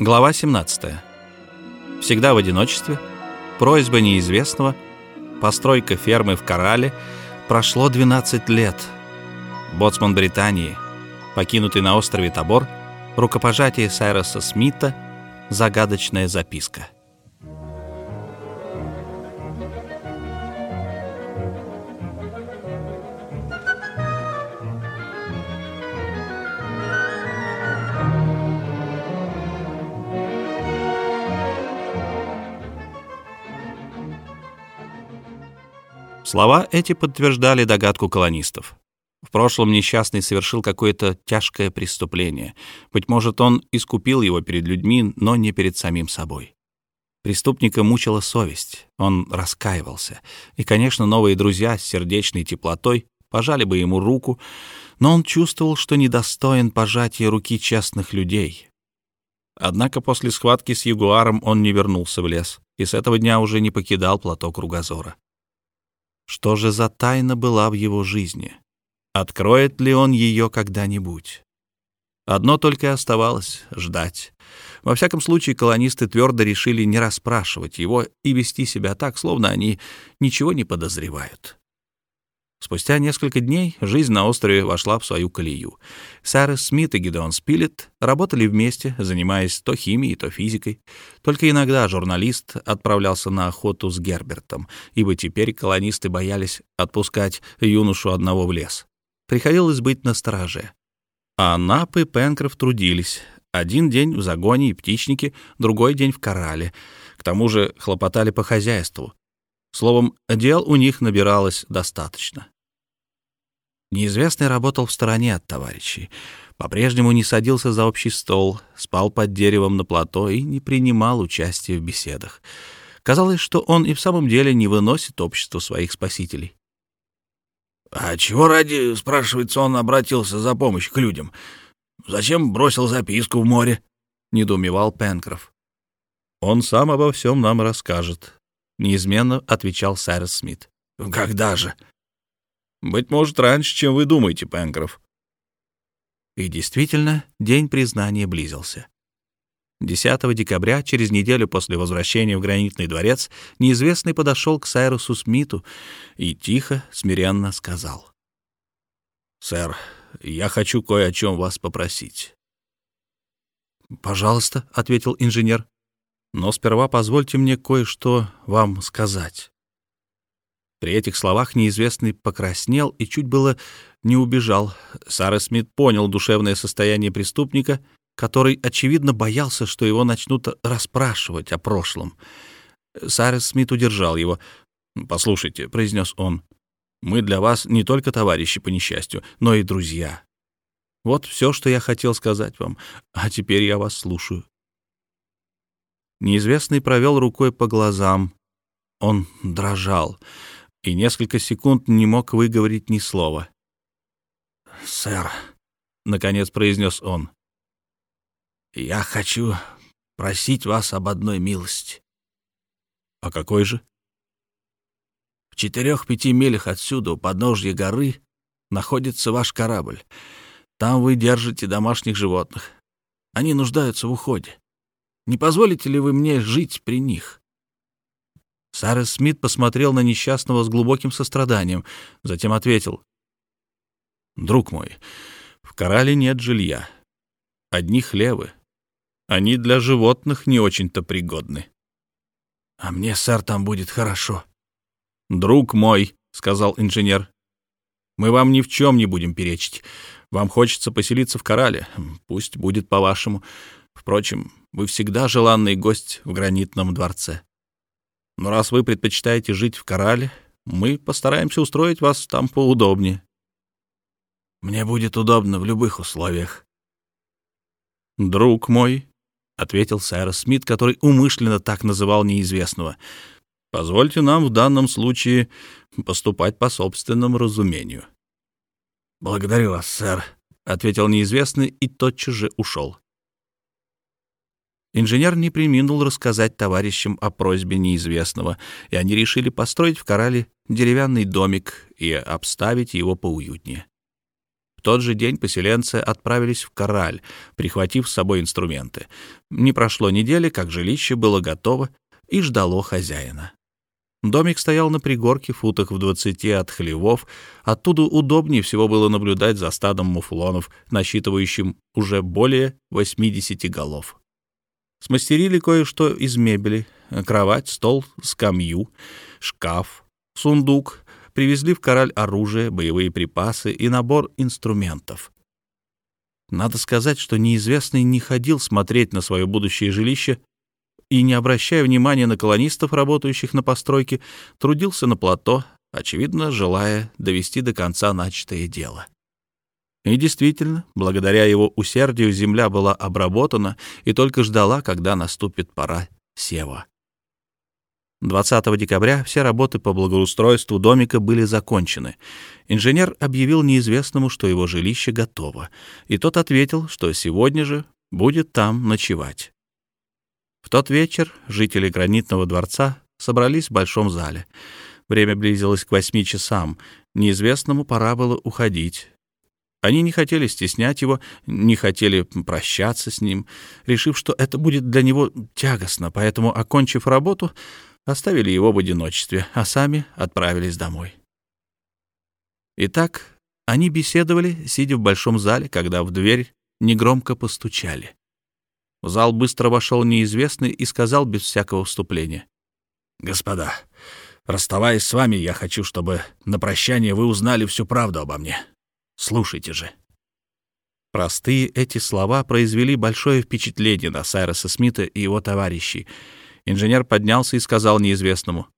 Глава 17. Всегда в одиночестве. Просьба неизвестного. Постройка фермы в Корале. Прошло 12 лет. Боцман Британии. Покинутый на острове Тобор. Рукопожатие Сайроса Смита. Загадочная записка. Слова эти подтверждали догадку колонистов. В прошлом несчастный совершил какое-то тяжкое преступление. Быть может, он искупил его перед людьми, но не перед самим собой. Преступника мучила совесть, он раскаивался. И, конечно, новые друзья с сердечной теплотой пожали бы ему руку, но он чувствовал, что недостоин пожатия руки честных людей. Однако после схватки с ягуаром он не вернулся в лес и с этого дня уже не покидал плато кругозора. Что же за тайна была в его жизни? Откроет ли он ее когда-нибудь? Одно только и оставалось — ждать. Во всяком случае, колонисты твердо решили не расспрашивать его и вести себя так, словно они ничего не подозревают. Спустя несколько дней жизнь на острове вошла в свою колею. Сайрес Смит и Гидеон Спилет работали вместе, занимаясь то химией, то физикой. Только иногда журналист отправлялся на охоту с Гербертом, ибо теперь колонисты боялись отпускать юношу одного в лес. Приходилось быть настороже. А Нап и Пенкроф трудились. Один день в загоне и птичнике, другой день в корале. К тому же хлопотали по хозяйству. Словом, дел у них набиралось достаточно. Неизвестный работал в стороне от товарищей. По-прежнему не садился за общий стол, спал под деревом на плато и не принимал участия в беседах. Казалось, что он и в самом деле не выносит общество своих спасителей. «А чего ради, — спрашивается, — он обратился за помощью к людям? Зачем бросил записку в море?» — недоумевал Пенкроф. «Он сам обо всем нам расскажет», — неизменно отвечал Сайрес Смит. «Когда же?» «Быть может, раньше, чем вы думаете, Пенкроф». И действительно, день признания близился. 10 декабря, через неделю после возвращения в гранитный дворец, неизвестный подошел к Сайрусу Смиту и тихо, смиренно сказал. «Сэр, я хочу кое о чем вас попросить». «Пожалуйста», — ответил инженер. Но сперва позвольте мне кое-что вам сказать». При этих словах неизвестный покраснел и чуть было не убежал. Сара Смит понял душевное состояние преступника, который, очевидно, боялся, что его начнут расспрашивать о прошлом. Сара Смит удержал его. «Послушайте», — произнес он, — «мы для вас не только товарищи по несчастью, но и друзья. Вот все, что я хотел сказать вам, а теперь я вас слушаю». Неизвестный провел рукой по глазам. Он дрожал и несколько секунд не мог выговорить ни слова. «Сэр», — наконец произнес он, — «я хочу просить вас об одной милости». «А какой же?» «В четырех-пяти милях отсюда, у подножья горы, находится ваш корабль. Там вы держите домашних животных. Они нуждаются в уходе. Не позволите ли вы мне жить при них?» Сара Смит посмотрел на несчастного с глубоким состраданием, затем ответил. «Друг мой, в Корале нет жилья. Одни хлевы. Они для животных не очень-то пригодны». «А мне, сэр, там будет хорошо». «Друг мой», — сказал инженер, — «мы вам ни в чем не будем перечить. Вам хочется поселиться в Корале. Пусть будет по-вашему. Впрочем, вы всегда желанный гость в гранитном дворце. Но раз вы предпочитаете жить в Корале, мы постараемся устроить вас там поудобнее. Мне будет удобно в любых условиях. Друг мой, — ответил сэр Смит, который умышленно так называл неизвестного, — позвольте нам в данном случае поступать по собственному разумению. — Благодарю вас, сэр, — ответил неизвестный и тотчас же ушел. Инженер не приминул рассказать товарищам о просьбе неизвестного, и они решили построить в Корале деревянный домик и обставить его поуютнее. В тот же день поселенцы отправились в Кораль, прихватив с собой инструменты. Не прошло недели, как жилище было готово и ждало хозяина. Домик стоял на пригорке, футах в двадцати от хлевов. Оттуда удобнее всего было наблюдать за стадом муфлонов, насчитывающим уже более 80 голов. Смастерили кое-что из мебели. Кровать, стол, скамью, шкаф, сундук. Привезли в кораль оружие, боевые припасы и набор инструментов. Надо сказать, что неизвестный не ходил смотреть на свое будущее жилище и, не обращая внимания на колонистов, работающих на постройке, трудился на плато, очевидно, желая довести до конца начатое дело. И действительно, благодаря его усердию земля была обработана и только ждала, когда наступит пора сева. 20 декабря все работы по благоустройству домика были закончены. Инженер объявил неизвестному, что его жилище готово, и тот ответил, что сегодня же будет там ночевать. В тот вечер жители гранитного дворца собрались в большом зале. Время близилось к восьми часам. Неизвестному пора было уходить. Они не хотели стеснять его, не хотели прощаться с ним, решив, что это будет для него тягостно, поэтому, окончив работу, оставили его в одиночестве, а сами отправились домой. Итак, они беседовали, сидя в большом зале, когда в дверь негромко постучали. В зал быстро вошел неизвестный и сказал без всякого вступления. «Господа, расставаясь с вами, я хочу, чтобы на прощание вы узнали всю правду обо мне. Слушайте же». Простые эти слова произвели большое впечатление на Сайроса Смита и его товарищей. Инженер поднялся и сказал неизвестному.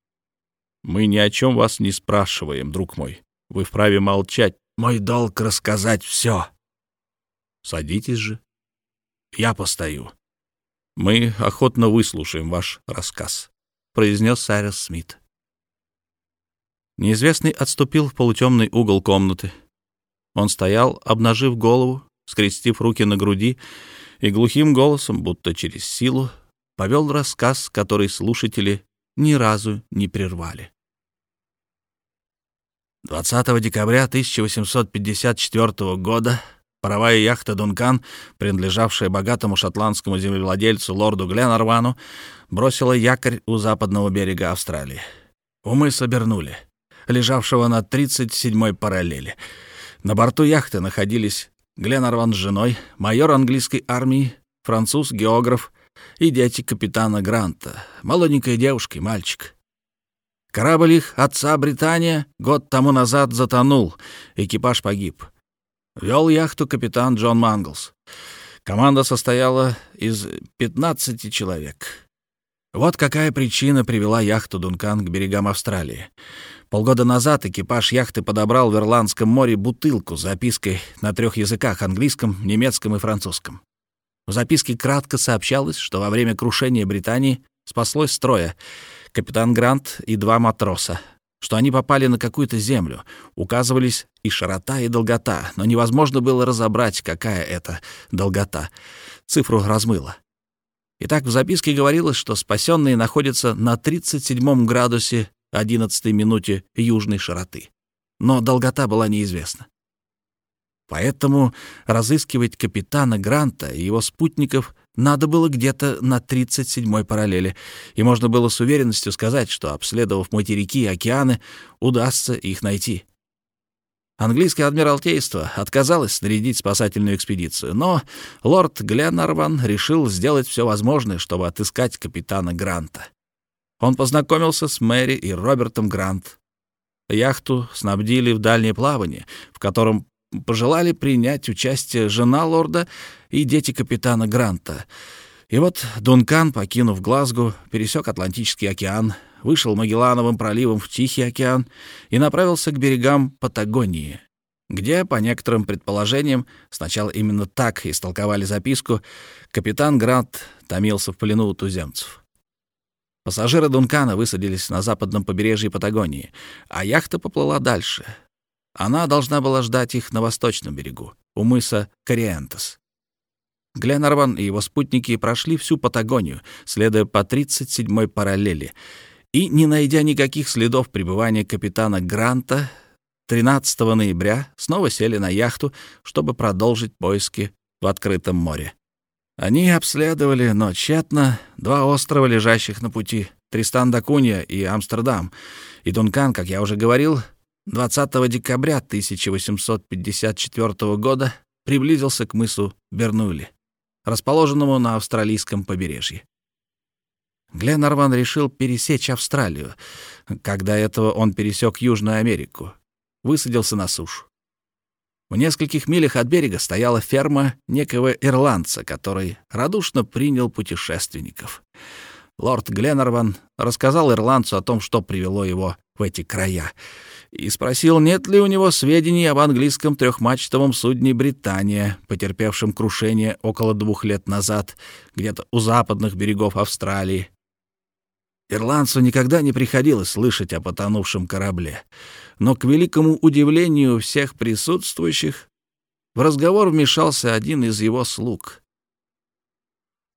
«Мы ни о чем вас не спрашиваем, друг мой. Вы вправе молчать. Мой долг — рассказать все». «Садитесь же». Я постою. Мы охотно выслушаем ваш рассказ, произнес Сайрес Смит. Неизвестный отступил в полутемный угол комнаты. Он стоял, обнажив голову, скрестив руки на груди, и глухим голосом, будто через силу, повел рассказ, который слушатели ни разу не прервали. 20 декабря 1854 года Паровая яхта «Дункан», принадлежавшая богатому шотландскому землевладельцу лорду Гленарвану, бросила якорь у западного берега Австралии. У мыса Бернули, лежавшего на 37-й параллели. На борту яхты находились Гленарван с женой, майор английской армии, француз-географ и дети капитана Гранта, молоденькая девушка и мальчик. Корабль их отца Британия год тому назад затонул, экипаж погиб — Вел яхту капитан Джон Манглс. Команда состояла из 15 человек. Вот какая причина привела яхту «Дункан» к берегам Австралии. Полгода назад экипаж яхты подобрал в Ирландском море бутылку с запиской на трех языках — английском, немецком и французском. В записке кратко сообщалось, что во время крушения Британии спаслось строя капитан Грант и два матроса, что они попали на какую-то землю. Указывались и широта, и долгота, но невозможно было разобрать, какая это долгота. Цифру размыло. Итак, в записке говорилось, что спасенные находятся на 37 градусе 11 минуте южной широты. Но долгота была неизвестна. Поэтому разыскивать капитана Гранта и его спутников надо было где-то на 37-й параллели, и можно было с уверенностью сказать, что, обследовав материки и океаны, удастся их найти. Английское адмиралтейство отказалось снарядить спасательную экспедицию, но лорд Гленнарван решил сделать все возможное, чтобы отыскать капитана Гранта. Он познакомился с Мэри и Робертом Грант. Яхту снабдили в дальнее плавание, в котором пожелали принять участие жена лорда и дети капитана Гранта. И вот Дункан, покинув Глазго, пересек Атлантический океан, вышел Магеллановым проливом в Тихий океан и направился к берегам Патагонии, где, по некоторым предположениям, сначала именно так истолковали записку, капитан Грант томился в плену у туземцев. Пассажиры Дункана высадились на западном побережье Патагонии, а яхта поплыла дальше, она должна была ждать их на восточном берегу, у мыса Кориентес. Гленарван и его спутники прошли всю Патагонию, следуя по 37-й параллели, и, не найдя никаких следов пребывания капитана Гранта, 13 ноября снова сели на яхту, чтобы продолжить поиски в открытом море. Они обследовали, но тщетно, два острова, лежащих на пути — Тристан да Кунья и Амстердам. И Дункан, как я уже говорил, 20 декабря 1854 года приблизился к мысу Бернули, расположенному на австралийском побережье. Гленарван решил пересечь Австралию. Когда этого он пересек Южную Америку, высадился на сушу. В нескольких милях от берега стояла ферма некого ирландца, который радушно принял путешественников. Лорд Гленнерван рассказал ирландцу о том, что привело его в эти края, и спросил, нет ли у него сведений об английском трехмачтовом судне «Британия», потерпевшем крушение около двух лет назад, где-то у западных берегов Австралии. Ирландцу никогда не приходилось слышать о потонувшем корабле, но, к великому удивлению всех присутствующих, в разговор вмешался один из его слуг.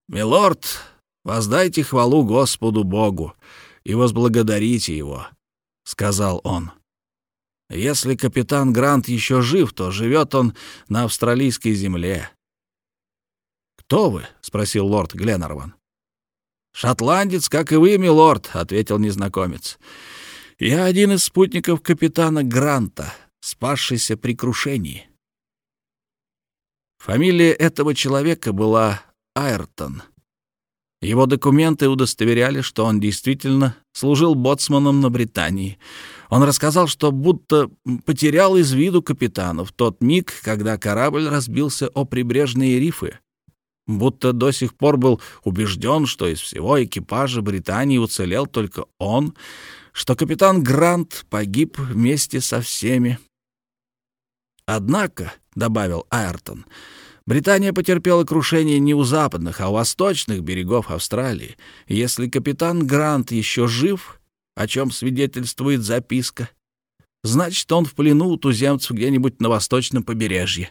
«Милорд, воздайте хвалу Господу Богу и возблагодарите Его», — сказал он. «Если капитан Грант еще жив, то живет он на австралийской земле». «Кто вы?» — спросил лорд Гленнерван. «Шотландец, как и вы, милорд», — ответил незнакомец. «Я один из спутников капитана Гранта, спасшийся при крушении». Фамилия этого человека была Айртон. Его документы удостоверяли, что он действительно служил боцманом на Британии. Он рассказал, что будто потерял из виду капитана в тот миг, когда корабль разбился о прибрежные рифы будто до сих пор был убежден, что из всего экипажа Британии уцелел только он, что капитан Грант погиб вместе со всеми. «Однако», — добавил Айртон, — «Британия потерпела крушение не у западных, а у восточных берегов Австралии. Если капитан Грант еще жив, о чем свидетельствует записка, значит, он в плену у туземцев где-нибудь на восточном побережье.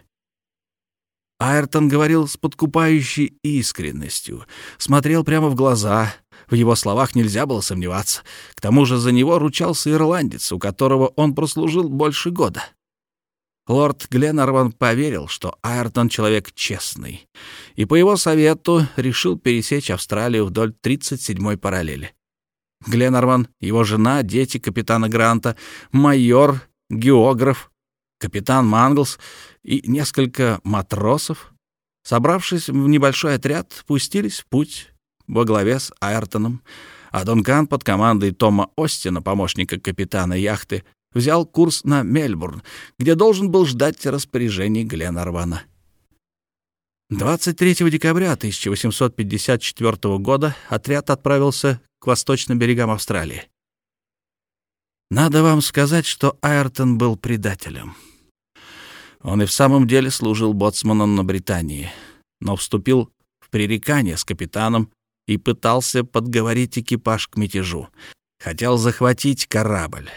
Айртон говорил с подкупающей искренностью, смотрел прямо в глаза. В его словах нельзя было сомневаться. К тому же за него ручался ирландец, у которого он прослужил больше года. Лорд Гленнерван поверил, что Айртон человек честный, и по его совету решил пересечь Австралию вдоль 37-й параллели. Гленнерван, его жена, дети капитана Гранта, майор, географ, капитан Манглс и несколько матросов, собравшись в небольшой отряд, пустились в путь во главе с Айртоном, а Дункан под командой Тома Остина, помощника капитана яхты, взял курс на Мельбурн, где должен был ждать распоряжений Гленарвана. 23 декабря 1854 года отряд отправился к восточным берегам Австралии. Надо вам сказать, что Айртон был предателем. Он и в самом деле служил боцманом на Британии, но вступил в пререкание с капитаном и пытался подговорить экипаж к мятежу. Хотел захватить корабль.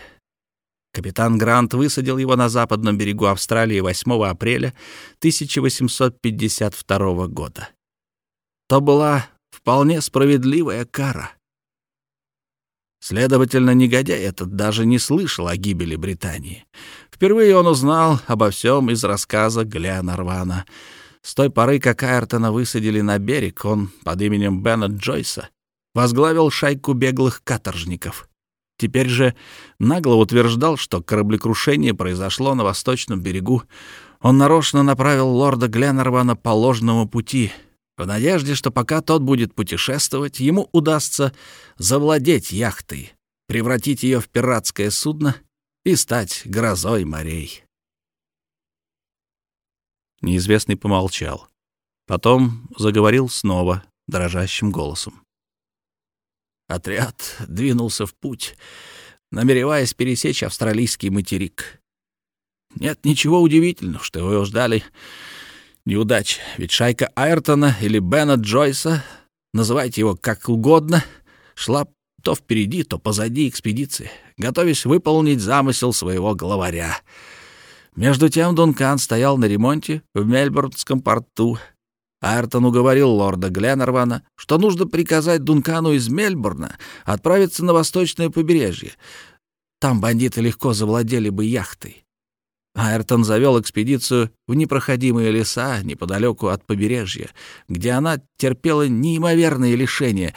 Капитан Грант высадил его на западном берегу Австралии 8 апреля 1852 года. То была вполне справедливая кара. Следовательно, негодяй этот даже не слышал о гибели Британии. Впервые он узнал обо всем из рассказа Гленарвана. С той поры, как Айртона высадили на берег, он под именем Бена Джойса возглавил шайку беглых каторжников. Теперь же нагло утверждал, что кораблекрушение произошло на восточном берегу. Он нарочно направил лорда Гленарвана по ложному пути — в надежде, что пока тот будет путешествовать, ему удастся завладеть яхтой, превратить ее в пиратское судно и стать грозой морей. Неизвестный помолчал. Потом заговорил снова, дрожащим голосом. Отряд двинулся в путь, намереваясь пересечь австралийский материк. Нет ничего удивительного, что его ждали неудач, ведь шайка Айртона или Бена Джойса, называйте его как угодно, шла то впереди, то позади экспедиции, готовясь выполнить замысел своего главаря. Между тем Дункан стоял на ремонте в Мельбурнском порту. Айртон уговорил лорда Гленнервана, что нужно приказать Дункану из Мельбурна отправиться на восточное побережье. Там бандиты легко завладели бы яхтой. Айртон завел экспедицию в непроходимые леса неподалеку от побережья, где она терпела неимоверные лишения.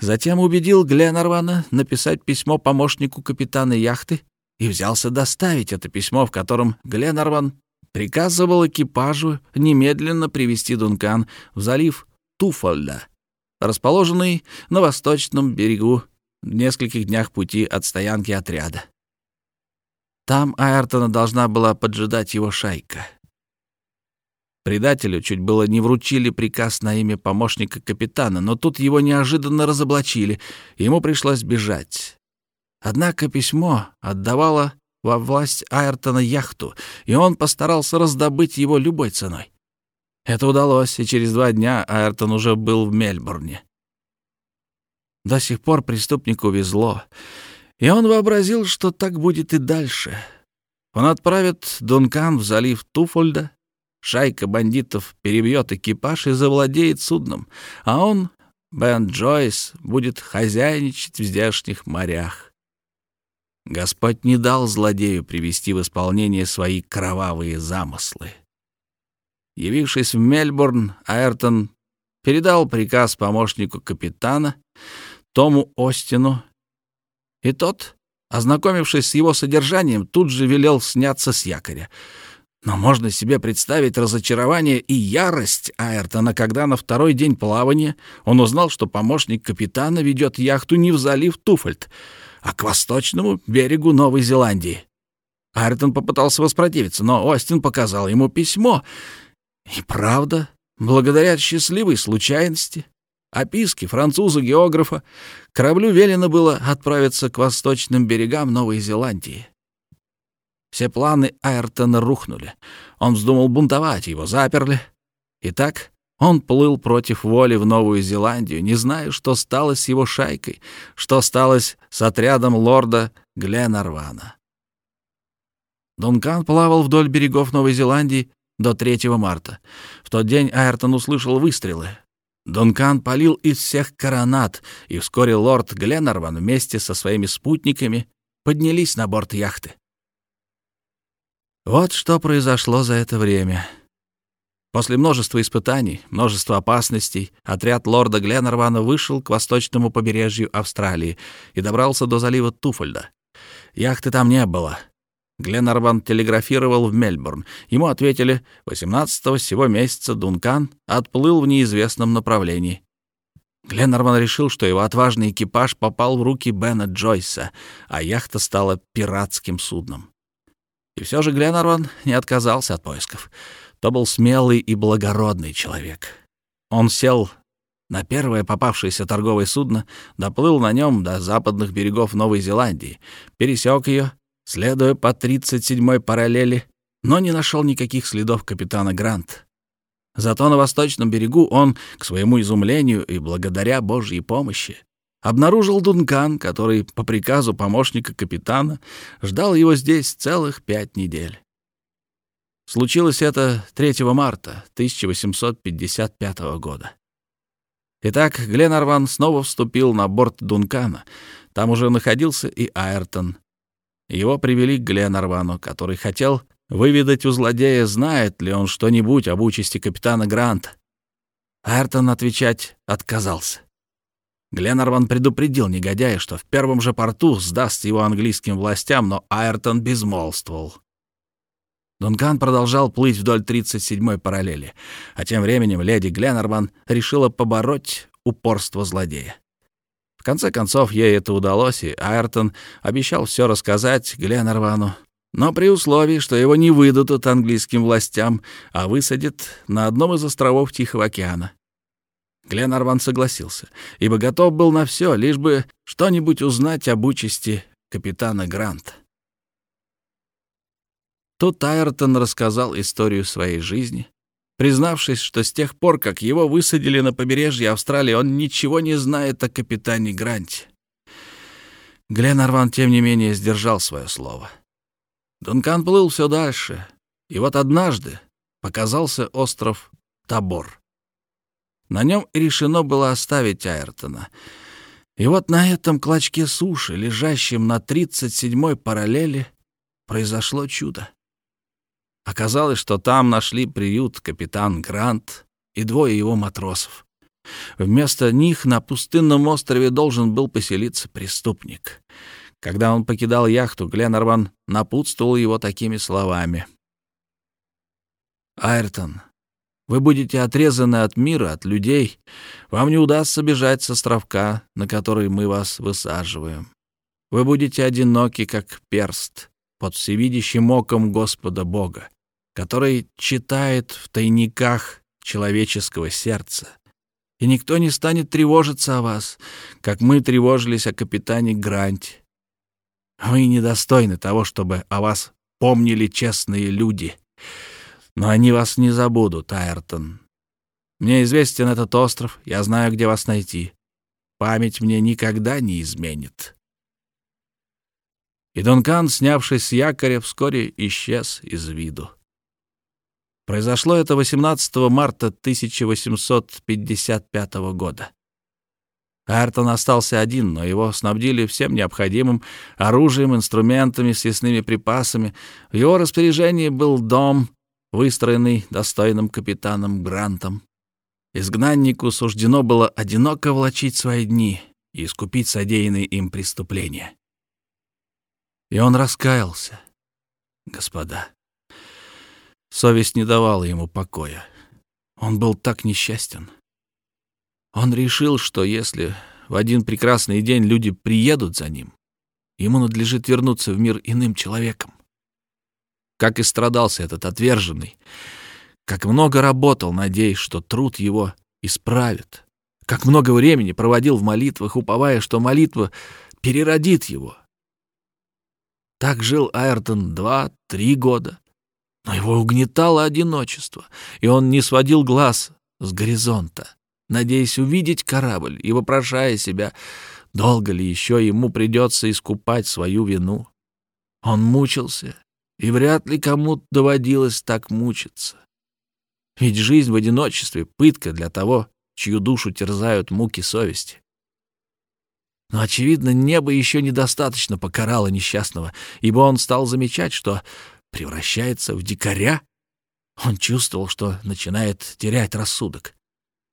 Затем убедил Гленарвана написать письмо помощнику капитана яхты и взялся доставить это письмо, в котором Гленарван приказывал экипажу немедленно привести Дункан в залив Туфольда, расположенный на восточном берегу в нескольких днях пути от стоянки отряда. Там Айртона должна была поджидать его шайка. Предателю чуть было не вручили приказ на имя помощника капитана, но тут его неожиданно разоблачили, ему пришлось бежать. Однако письмо отдавало во власть Айртона яхту, и он постарался раздобыть его любой ценой. Это удалось, и через два дня Айртон уже был в Мельбурне. До сих пор преступнику везло. И он вообразил, что так будет и дальше. Он отправит Дункан в залив Туфольда, шайка бандитов перебьет экипаж и завладеет судном, а он, Бен Джойс, будет хозяйничать в здешних морях. Господь не дал злодею привести в исполнение свои кровавые замыслы. Явившись в Мельбурн, Айртон передал приказ помощнику капитана Тому Остину и тот, ознакомившись с его содержанием, тут же велел сняться с якоря. Но можно себе представить разочарование и ярость Айртона, когда на второй день плавания он узнал, что помощник капитана ведет яхту не в залив Туфольд, а к восточному берегу Новой Зеландии. Айртон попытался воспротивиться, но Остин показал ему письмо. И правда, благодаря счастливой случайности, описки француза-географа, кораблю велено было отправиться к восточным берегам Новой Зеландии. Все планы Айртона рухнули. Он вздумал бунтовать, его заперли. Итак, он плыл против воли в Новую Зеландию, не зная, что стало с его шайкой, что стало с отрядом лорда Гленарвана. Дункан плавал вдоль берегов Новой Зеландии до 3 марта. В тот день Айртон услышал выстрелы. Дункан палил из всех коронат, и вскоре лорд Гленнерван вместе со своими спутниками поднялись на борт яхты. Вот что произошло за это время. После множества испытаний, множества опасностей, отряд лорда Гленнервана вышел к восточному побережью Австралии и добрался до залива Туфольда. Яхты там не было, Гленарван телеграфировал в Мельбурн. Ему ответили, 18-го сего месяца Дункан отплыл в неизвестном направлении. Гленарван решил, что его отважный экипаж попал в руки Бена Джойса, а яхта стала пиратским судном. И все же Гленарван не отказался от поисков. То был смелый и благородный человек. Он сел на первое попавшееся торговое судно, доплыл на нем до западных берегов Новой Зеландии, пересек ее следуя по 37-й параллели, но не нашел никаких следов капитана Грант. Зато на восточном берегу он, к своему изумлению и благодаря Божьей помощи, обнаружил Дункан, который по приказу помощника капитана ждал его здесь целых пять недель. Случилось это 3 марта 1855 года. Итак, Гленарван снова вступил на борт Дункана. Там уже находился и Айртон, его привели к Гленарвану, который хотел выведать у злодея, знает ли он что-нибудь об участи капитана Гранта. Айртон отвечать отказался. Гленарван предупредил негодяя, что в первом же порту сдаст его английским властям, но Айртон безмолвствовал. Дункан продолжал плыть вдоль 37-й параллели, а тем временем леди Гленарван решила побороть упорство злодея конце концов, ей это удалось, и Айртон обещал все рассказать Гленнервану, но при условии, что его не выдадут английским властям, а высадят на одном из островов Тихого океана. Гленнерван согласился, ибо готов был на все, лишь бы что-нибудь узнать об участи капитана Гранта. Тут Айртон рассказал историю своей жизни, признавшись, что с тех пор, как его высадили на побережье Австралии, он ничего не знает о капитане Гранте. Гленарван, тем не менее, сдержал свое слово. Дункан плыл все дальше, и вот однажды показался остров Табор. На нем решено было оставить Айртона. И вот на этом клочке суши, лежащем на 37-й параллели, произошло чудо. Оказалось, что там нашли приют капитан Грант и двое его матросов. Вместо них на пустынном острове должен был поселиться преступник. Когда он покидал яхту, Гленнерван напутствовал его такими словами. «Айртон, вы будете отрезаны от мира, от людей. Вам не удастся бежать с островка, на который мы вас высаживаем. Вы будете одиноки, как перст, под всевидящим оком Господа Бога, который читает в тайниках человеческого сердца. И никто не станет тревожиться о вас, как мы тревожились о капитане Гранте. Вы недостойны того, чтобы о вас помнили честные люди. Но они вас не забудут, Айртон. Мне известен этот остров, я знаю, где вас найти. Память мне никогда не изменит. И Дункан, снявшись с якоря, вскоре исчез из виду. Произошло это 18 марта 1855 года. Айртон остался один, но его снабдили всем необходимым оружием, инструментами, съестными припасами. В его распоряжении был дом, выстроенный достойным капитаном Грантом. Изгнаннику суждено было одиноко влачить свои дни и искупить содеянные им преступления. И он раскаялся, господа. Совесть не давала ему покоя. Он был так несчастен. Он решил, что если в один прекрасный день люди приедут за ним, ему надлежит вернуться в мир иным человеком. Как и страдался этот отверженный, как много работал, надеясь, что труд его исправит, как много времени проводил в молитвах, уповая, что молитва переродит его. Так жил Айртон два-три года, но его угнетало одиночество, и он не сводил глаз с горизонта надеясь увидеть корабль и вопрошая себя, долго ли еще ему придется искупать свою вину. Он мучился, и вряд ли кому доводилось так мучиться. Ведь жизнь в одиночестве — пытка для того, чью душу терзают муки совести. Но, очевидно, небо еще недостаточно покарало несчастного, ибо он стал замечать, что превращается в дикаря. Он чувствовал, что начинает терять рассудок.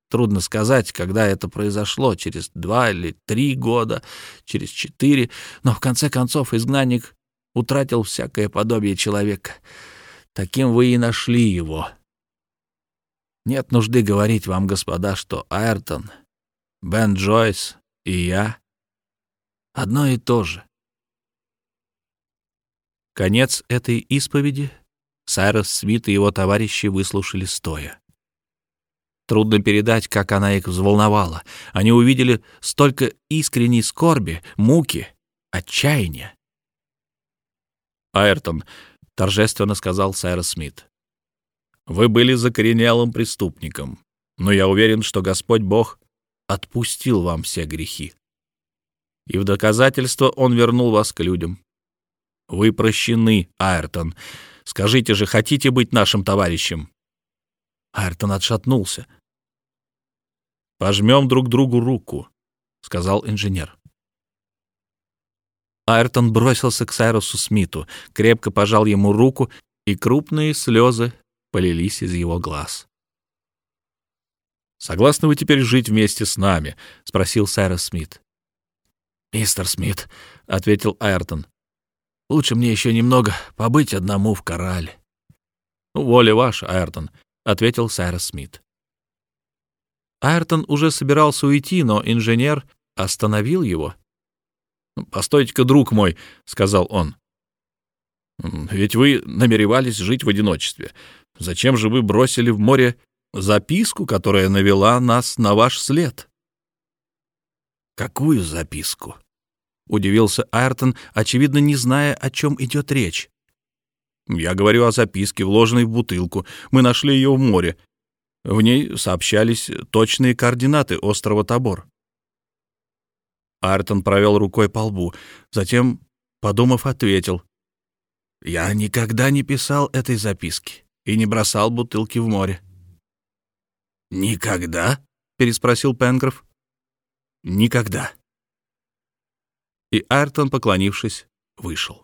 Трудно сказать, когда это произошло, через два или три года, через четыре, но в конце концов изгнанник утратил всякое подобие человека. Таким вы и нашли его. Нет нужды говорить вам, господа, что Айртон, Бен Джойс и я — одно и то же. Конец этой исповеди Сайрос Смит и его товарищи выслушали стоя. Трудно передать, как она их взволновала. Они увидели столько искренней скорби, муки, отчаяния. «Айртон», — торжественно сказал Сайрос Смит, — «вы были закоренелым преступником, но я уверен, что Господь Бог отпустил вам все грехи. И в доказательство Он вернул вас к людям. Вы прощены, Айртон. Скажите же, хотите быть нашим товарищем?» Айртон отшатнулся. «Пожмем друг другу руку», — сказал инженер. Айртон бросился к Сайрусу Смиту, крепко пожал ему руку, и крупные слезы полились из его глаз. «Согласны вы теперь жить вместе с нами?» — спросил Сайрус Смит. «Мистер Смит», — ответил Айртон, — «лучше мне еще немного побыть одному в корале». «Воля ваша, Айртон», — ответил Сайрос Смит. Айртон уже собирался уйти, но инженер остановил его. «Постойте-ка, друг мой», — сказал он. «Ведь вы намеревались жить в одиночестве. Зачем же вы бросили в море записку, которая навела нас на ваш след?» «Какую записку?» — удивился Айртон, очевидно, не зная, о чем идет речь. Я говорю о записке, вложенной в бутылку. Мы нашли ее в море. В ней сообщались точные координаты острова Тобор. Артон провел рукой по лбу, затем, подумав, ответил. «Я никогда не писал этой записки и не бросал бутылки в море». «Никогда?» — переспросил Пенкроф. «Никогда». И Артон, поклонившись, вышел.